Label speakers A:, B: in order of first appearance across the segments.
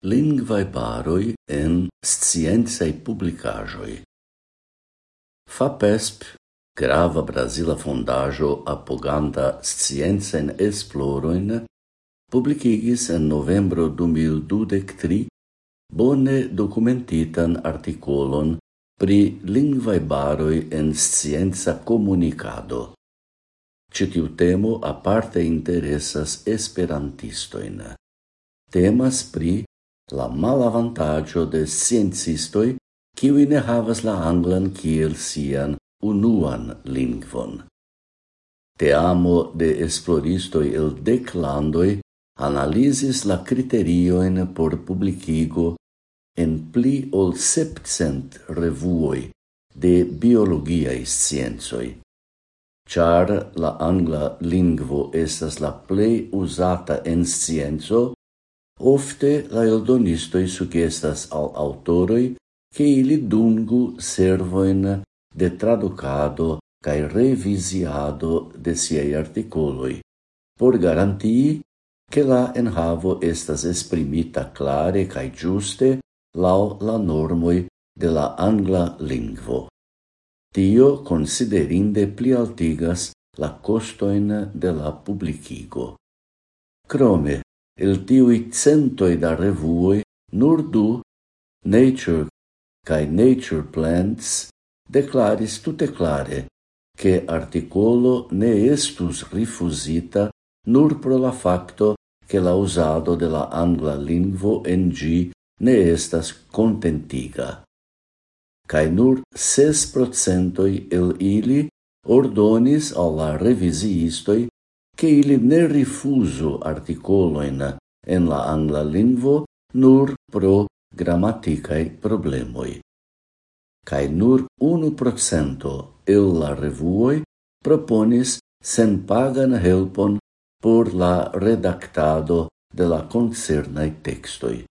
A: Lingvae paroi en sciencei publicajoi. FAPESP, grava Brasila fondajo apoganta sciencen esploroin, publicigis en novembro 2023 bone documentitan articolon pri lingvae baroi en scienza comunicado. Citiu temo aparte interesas esperantistoin. Temas pri la malavantaggio de sciencistoi kiwi ne havas la anglan kiel sian unuan lingvon. Te amo de esploristoi el declandoi analisis la criterioen por publicigo en pli ol septcent revuoi de biologiae scienzoi. Char la angla lingvo estas la plei usata en scienzo, Ofte la eldonistoi sugestas al autoroi che ili dungu servoin de traducado cae revisiado de siei articoloi, por garantii che la enhavo estas esprimita clare cae giuste lau la normoi de la angla lingvo. Tio considerinde plialtigas la costoin de la publicigo. Crome, El tiui centoi da revuoi, nur du, Nature cae Nature Plants, declaris tute clare che articolo ne estus rifusita nur pro la facto che la usado de la angla lingvo en gi ne estas contentiga. Cae nur ses procentoi el ili ordonis alla revisiistoi che ili ne rifuso articoloin en la angla lingvo nur pro grammaticae problemoi. Cai nur unu procento el la revuoi proponis senpagan helpon por la redactado de la concernae textoi.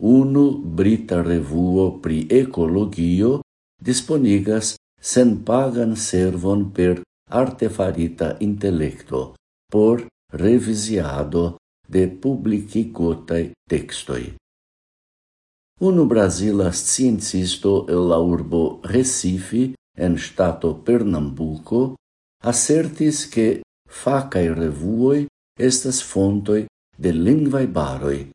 A: Unu brita revuo pri ecologio disponigas sen pagan servon per artefarita intellecto, por revisiado de publicigotai textoi. Unu Brasila sciencisto el la urbo Recife en stato Pernambuco assertis che facae revuoi estas fontoi de lingvae baroi,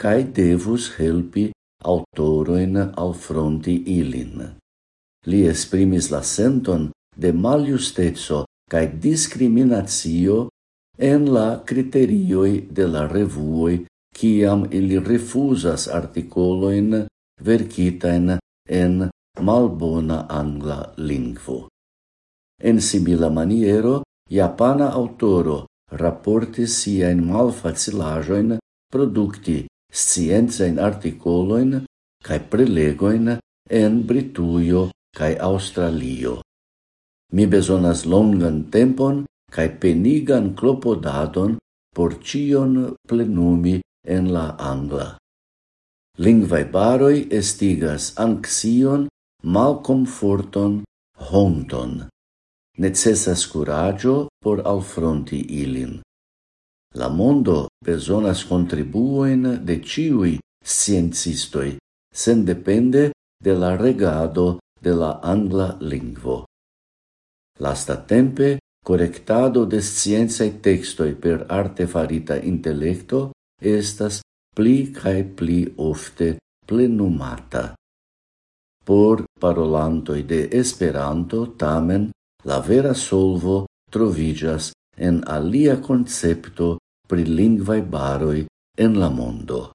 A: cae devus helpi autorojn alfronti ilin. Li esprimis la senton de maliustezzo cae discriminatio en la criterioi de la revuoi ciam ili refusas articoloin vercitain en malbona angla lingvo. En simila maniero, japana aŭtoro raportis siajn malfacilajoin producti scienzain articoloin cae prelegoin en Britujo cae Australio. Mi bezonas longan tempon cae penigan clopodadon por cion plenumi en la angla. Lingvai baroi estigas anxion, malcomforton, honton. Necessas curagio por alfronti ilin. La mondo besonas contribuoin de ciui sciencistoi, sen depende de la regado de la angla lingvo. Lasta tempe correctado de scienzae textoi per arte farita intellecto estas pli cae pli ofte plenumata. Por parolantoi de Esperanto tamen la vera solvo trovigas en alia concepto pri lingvae baroi en la mondo.